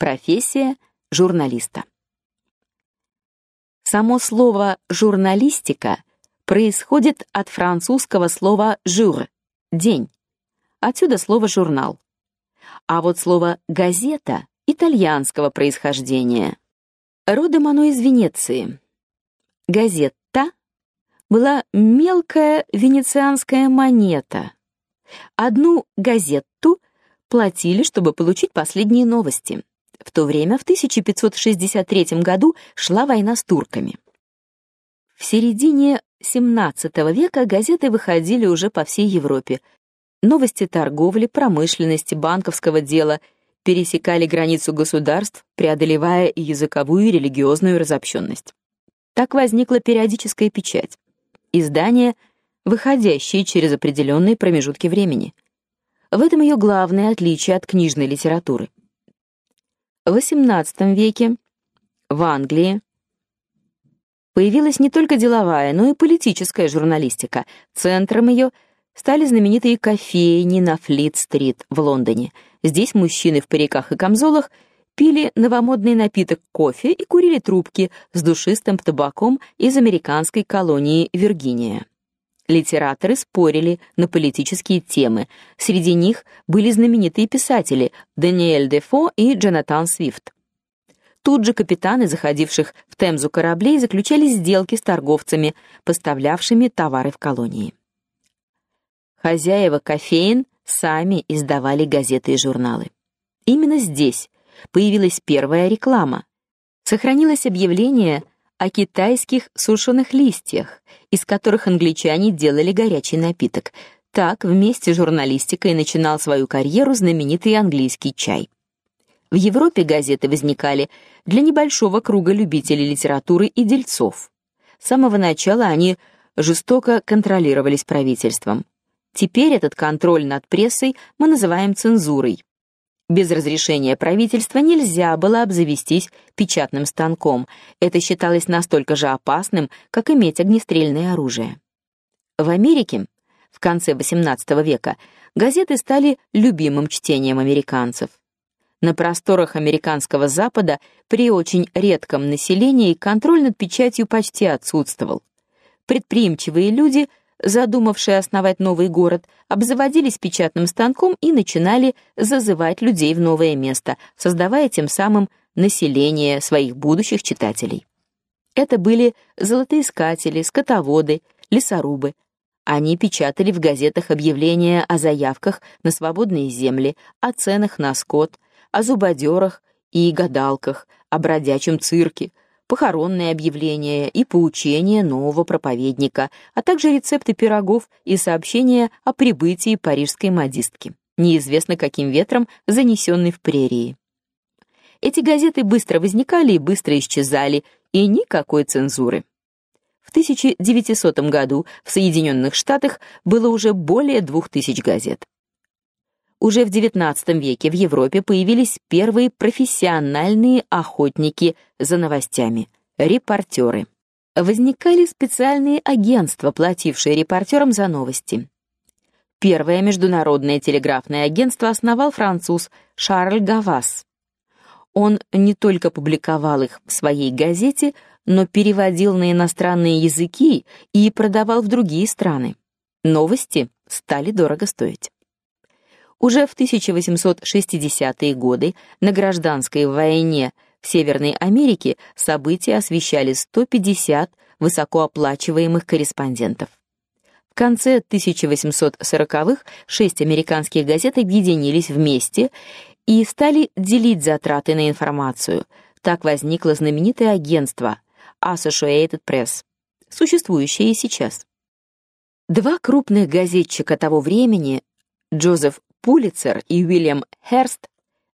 Профессия журналиста. Само слово журналистика происходит от французского слова jour день. Отсюда слово журнал. А вот слово газета итальянского происхождения. Родом оно из Венеции. Газетта была мелкая венецианская монета. Одну газетту платили, чтобы получить последние новости. В то время, в 1563 году, шла война с турками. В середине XVII века газеты выходили уже по всей Европе. Новости торговли, промышленности, банковского дела пересекали границу государств, преодолевая языковую, и религиозную разобщенность. Так возникла периодическая печать. Издания, выходящие через определенные промежутки времени. В этом ее главное отличие от книжной литературы. В XVIII веке в Англии появилась не только деловая, но и политическая журналистика. Центром ее стали знаменитые кофейни на Флит-стрит в Лондоне. Здесь мужчины в париках и камзолах пили новомодный напиток кофе и курили трубки с душистым табаком из американской колонии Виргиния. Литераторы спорили на политические темы. Среди них были знаменитые писатели Даниэль Дефо и Джонатан Свифт. Тут же капитаны заходивших в Темзу кораблей заключали сделки с торговцами, поставлявшими товары в колонии. Хозяева кофеин сами издавали газеты и журналы. Именно здесь появилась первая реклама. Сохранилось объявление о китайских сушеных листьях, из которых англичане делали горячий напиток. Так вместе с журналистикой начинал свою карьеру знаменитый английский чай. В Европе газеты возникали для небольшого круга любителей литературы и дельцов. С самого начала они жестоко контролировались правительством. Теперь этот контроль над прессой мы называем цензурой. Без разрешения правительства нельзя было обзавестись печатным станком. Это считалось настолько же опасным, как иметь огнестрельное оружие. В Америке в конце XVIII века газеты стали любимым чтением американцев. На просторах американского Запада при очень редком населении контроль над печатью почти отсутствовал. Предприимчивые люди – задумавшие основать новый город, обзаводились печатным станком и начинали зазывать людей в новое место, создавая тем самым население своих будущих читателей. Это были золотоискатели, скотоводы, лесорубы. Они печатали в газетах объявления о заявках на свободные земли, о ценах на скот, о зубодерах и гадалках, о бродячем цирке, похоронные объявления и поучения нового проповедника, а также рецепты пирогов и сообщения о прибытии парижской модистки, неизвестно каким ветром занесенной в прерии. Эти газеты быстро возникали и быстро исчезали, и никакой цензуры. В 1900 году в Соединенных Штатах было уже более двух тысяч газет. Уже в XIX веке в Европе появились первые профессиональные охотники за новостями репортеры. Возникали специальные агентства, платившие репортерам за новости. Первое международное телеграфное агентство основал француз Шарль Гавас. Он не только публиковал их в своей газете, но переводил на иностранные языки и продавал в другие страны. Новости стали дорого стоить. Уже в 1860-е годы на гражданской войне в Северной Америке события освещали 150 высокооплачиваемых корреспондентов. В конце 1840-х шесть американских газет объединились вместе и стали делить затраты на информацию. Так возникло знаменитое агентство Associated Press, существующее и сейчас. Два крупных газетчика того времени, Джозеф Пулитцер и Уильям Херст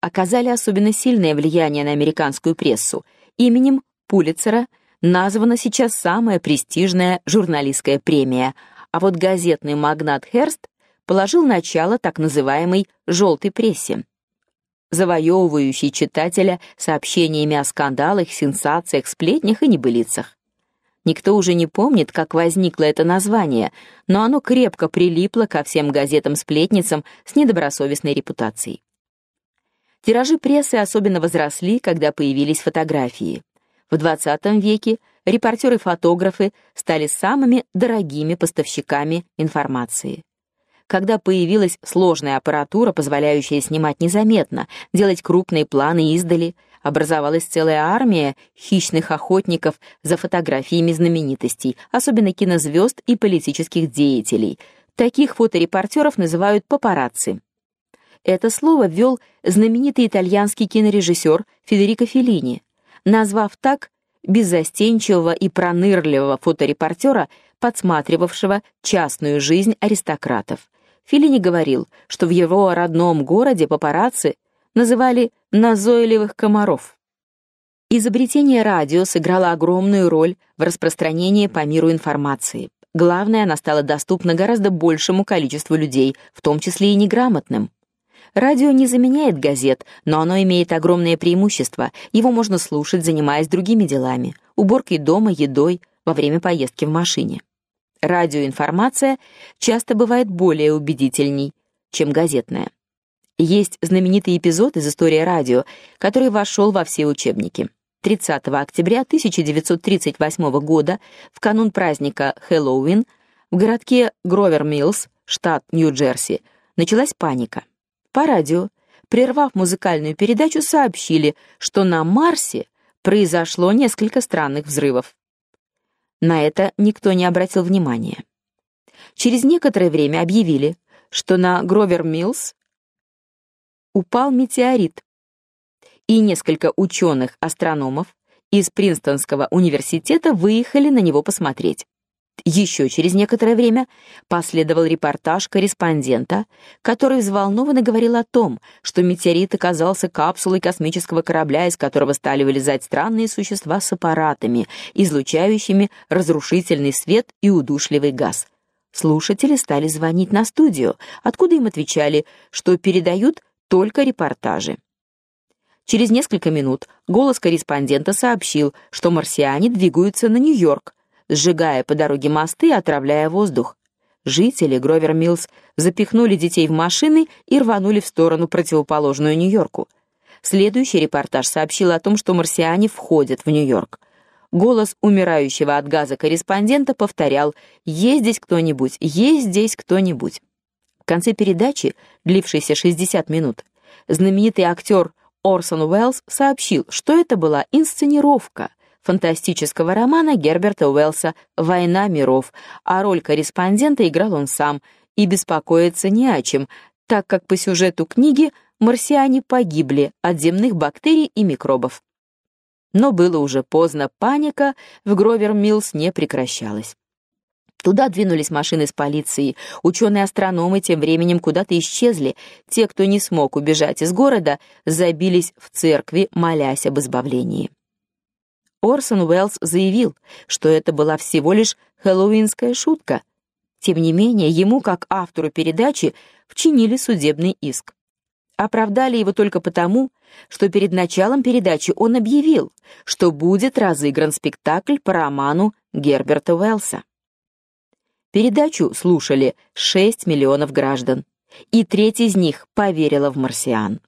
оказали особенно сильное влияние на американскую прессу. Именем Пулитцера названа сейчас самая престижная журналистская премия, а вот газетный магнат Херст положил начало так называемой «желтой прессе», завоевывающей читателя сообщениями о скандалах, сенсациях, сплетнях и небылицах. Никто уже не помнит, как возникло это название, но оно крепко прилипло ко всем газетам-сплетницам с недобросовестной репутацией. Тиражи прессы особенно возросли, когда появились фотографии. В 20 веке репортеры-фотографы стали самыми дорогими поставщиками информации. Когда появилась сложная аппаратура, позволяющая снимать незаметно, делать крупные планы издали, образовалась целая армия хищных охотников за фотографиями знаменитостей, особенно кинозвезд и политических деятелей. Таких фоторепортеров называют папарацци. Это слово ввел знаменитый итальянский кинорежиссер Федерико Феллини, назвав так беззастенчивого и пронырливого фоторепортера, подсматривавшего частную жизнь аристократов. Феллини говорил, что в его родном городе папарацци называли назойливых комаров. Изобретение радио сыграло огромную роль в распространении по миру информации. Главное, она стала доступна гораздо большему количеству людей, в том числе и неграмотным. Радио не заменяет газет, но оно имеет огромное преимущество. Его можно слушать, занимаясь другими делами: уборкой дома, едой, во время поездки в машине. Радиоинформация часто бывает более убедительней, чем газетная. Есть знаменитый эпизод из истории радио, который вошел во все учебники. 30 октября 1938 года, в канун праздника Хэллоуин, в городке Гровер-Миллс, штат Нью-Джерси, началась паника. По радио, прервав музыкальную передачу, сообщили, что на Марсе произошло несколько странных взрывов. На это никто не обратил внимания. Через некоторое время объявили, что на Гровер-Миллс упал метеорит, и несколько ученых-астрономов из Принстонского университета выехали на него посмотреть. Еще через некоторое время последовал репортаж корреспондента, который взволнованно говорил о том, что метеорит оказался капсулой космического корабля, из которого стали вылезать странные существа с аппаратами, излучающими разрушительный свет и удушливый газ. Слушатели стали звонить на студию, откуда им отвечали, что передают только репортажи. Через несколько минут голос корреспондента сообщил, что марсиане двигаются на Нью-Йорк, сжигая по дороге мосты и отравляя воздух. Жители Гровер-Миллс запихнули детей в машины и рванули в сторону противоположную Нью-Йорку. Следующий репортаж сообщил о том, что марсиане входят в Нью-Йорк. Голос умирающего от газа корреспондента повторял: "Есть здесь кто-нибудь? Есть здесь кто-нибудь?" В конце передачи, длившейся 60 минут, знаменитый актер Орсон Уэллс сообщил, что это была инсценировка, фантастического романа Герберта Уэллса «Война миров», а роль корреспондента играл он сам, и беспокоиться не о чем, так как по сюжету книги марсиане погибли от земных бактерий и микробов. Но было уже поздно, паника в Гровер-Миллс не прекращалась. Туда двинулись машины с полицией. Ученые-астрономы тем временем куда-то исчезли. Те, кто не смог убежать из города, забились в церкви, молясь об избавлении. Орсон Уэллс заявил, что это была всего лишь хэллоуинская шутка. Тем не менее, ему, как автору передачи, вчинили судебный иск. Оправдали его только потому, что перед началом передачи он объявил, что будет разыгран спектакль по роману Герберта Уэллса. Передачу слушали 6 миллионов граждан, и треть из них поверила в марсиан.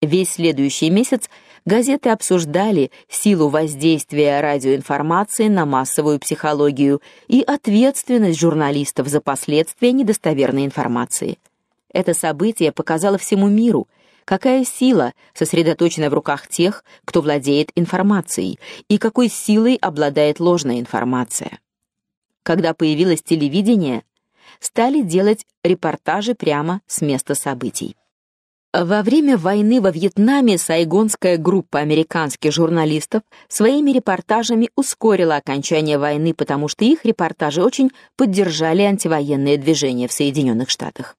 Весь следующий месяц газеты обсуждали силу воздействия радиоинформации на массовую психологию и ответственность журналистов за последствия недостоверной информации. Это событие показало всему миру, какая сила сосредоточена в руках тех, кто владеет информацией, и какой силой обладает ложная информация. Когда появилось телевидение, стали делать репортажи прямо с места событий. Во время войны во Вьетнаме сайгонская группа американских журналистов своими репортажами ускорила окончание войны, потому что их репортажи очень поддержали антивоенные движения в Соединенных Штатах.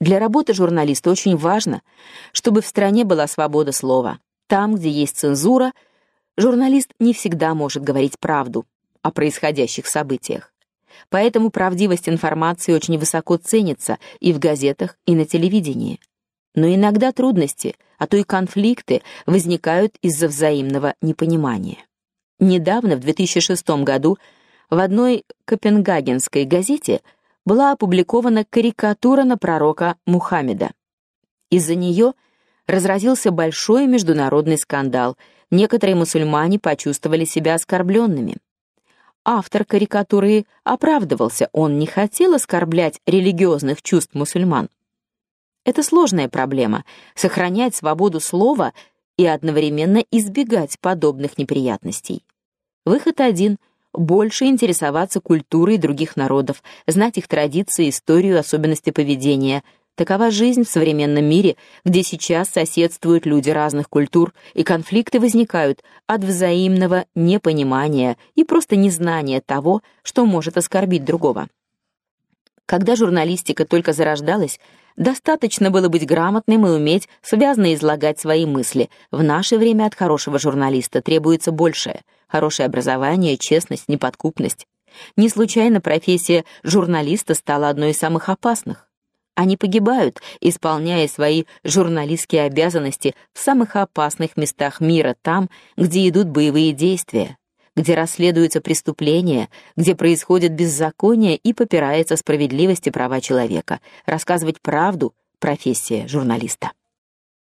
Для работы журналиста очень важно, чтобы в стране была свобода слова. Там, где есть цензура, журналист не всегда может говорить правду о происходящих событиях. Поэтому правдивость информации очень высоко ценится и в газетах, и на телевидении. Но иногда трудности, а то и конфликты возникают из-за взаимного непонимания. Недавно, в 2006 году, в одной копенгагенской газете была опубликована карикатура на пророка Мухаммеда. Из-за нее разразился большой международный скандал. Некоторые мусульмане почувствовали себя оскорбленными. Автор карикатуры оправдывался, он не хотел оскорблять религиозных чувств мусульман. Это сложная проблема сохранять свободу слова и одновременно избегать подобных неприятностей. Выход один больше интересоваться культурой других народов, знать их традиции, историю, особенности поведения. Такова жизнь в современном мире, где сейчас соседствуют люди разных культур, и конфликты возникают от взаимного непонимания и просто незнания того, что может оскорбить другого. Когда журналистика только зарождалась, достаточно было быть грамотным и уметь связно излагать свои мысли. В наше время от хорошего журналиста требуется большее — хорошее образование, честность, неподкупность. Не случайно профессия журналиста стала одной из самых опасных. Они погибают, исполняя свои журналистские обязанности в самых опасных местах мира, там, где идут боевые действия, где расследуются преступления, где происходит беззаконие и попирается справедливость и права человека. Рассказывать правду профессия журналиста.